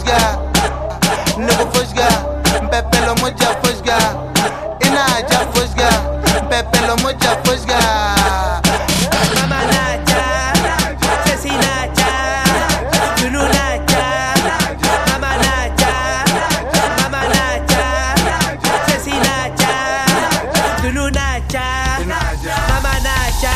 fusga nugu fusga pepelo moja fusga ina ja fusga pepelo moja fusga Mama Naja, Sesi Naja, Lulu Naja, Mama Naja, Mama Naja, Sesi Naja, Lulu Naja, Mama Naja.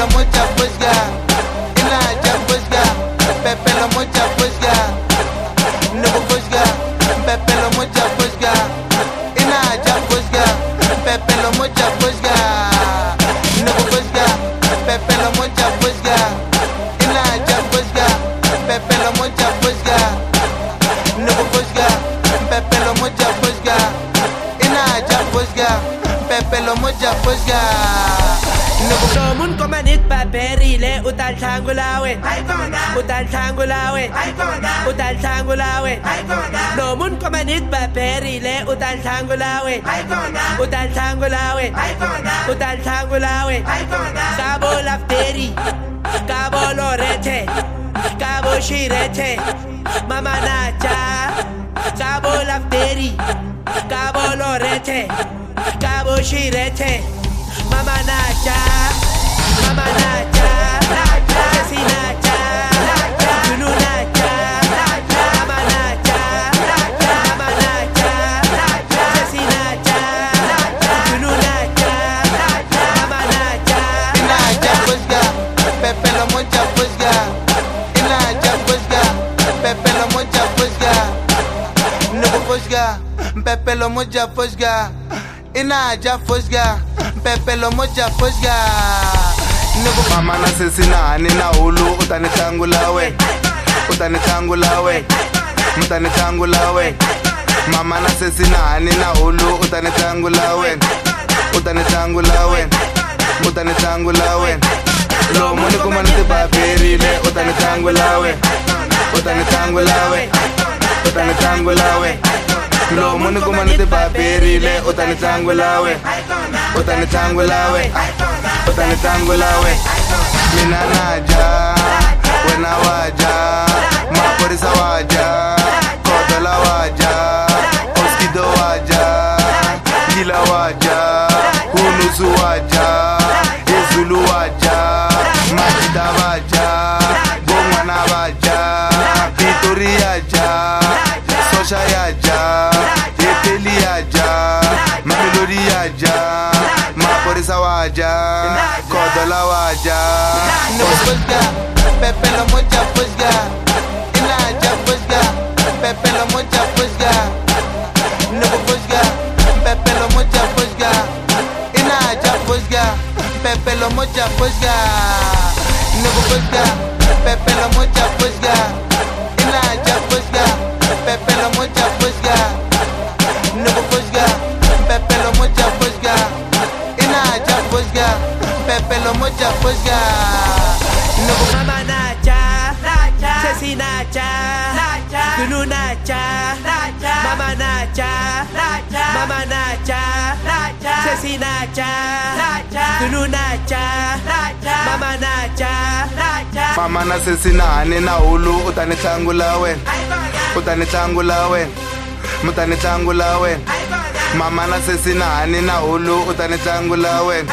la mucha fuesga, ina ya fuesga, pepe la mucha fuesga, no fuesga, pepe la mucha fuesga, ina ya fuesga, pepe la mucha fuesga, no fuesga, pepe la mucha fuesga, ina ya fuesga, pepe la mucha fuesga, no fuesga, pepe la mucha ya pepe la mucha. No. Utal tangulawe utal tangulawe utal tangulawe Domun komanit ba perile utal tangulawe utal tangulawe utal tangulawe Cabo lafteri Cabo lorete Cabo shirete Mama nacha Cabo lafteri Cabo lorete Cabo shirete Mama nacha Mama nacha Pepe lo moja fosga, ina ja fosga, Pepe lo moja fosga. Mama pepelo moja fusga ina ja fusga pepelo moja fusga nugu fusga pepelo moja fusga ina ja fusga pepelo moja fusga nugu mama na sisi na hani na hulu utani tangu lawe utani tangu lawe mtani tangu lawe mama na sisi na hani na hulu utani tangu lawe utani tangu lawe utani tangu lawe lomu ni kuma ni tibabirile utani tangu lawe utani tangu lawe utani tangu lawe lomu ni kuma ni tibabirile utani tangu lawe utani tangu lawe utani tangu lawe mina naja wena waja maporisa waja kodola waja. Oskido waja gila waja. Hunusu waja ezulu waja. Majida waja gongwana waja. Pitori yaja sosha yaja. Eteli yaja mamelodi yaja valla, codo la valla. Pues, pues, pues, no fuesga, Pepe lo mocha fuesga, enaya fuesga, Pepe lo mocha fuesga. No fuesga, Pepe lo mocha fuesga, enaya fuesga, Pepe lo mocha. No fuesga, Pepe lo mocha fuesga, enaya fuesga, Pepe lo mocha pepelo moja fusga nugu Mama Nacha, Sesi Nacha, Lulu Nacha, Mama Nacha, Mama Nacha, Sesi Nacha, Lulu Nacha, Mama Nacha, mama na sisi na hani na hulu utani tangu lawe. Utani tangu lawe. Mutani tangu lawe. Mama na sisi na hani na hulu utani tangu lawe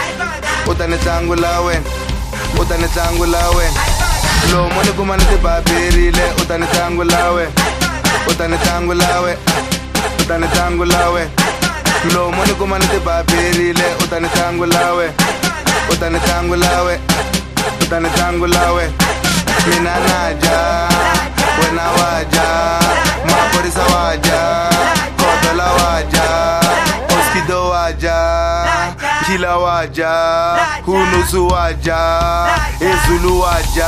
utani tangu lawe utani tangu lawe lomu ni kuma ni tibabirile utani tangu lawe utani tangu lawe utani tangu lawe lomu ni kuma ni tibabirile utani tangu lawe utani tangu lawe utani tangu lawe mina naja wena waja maporisa waja kodola waja oskido waja ikhila waja hunusu waja ezulu waja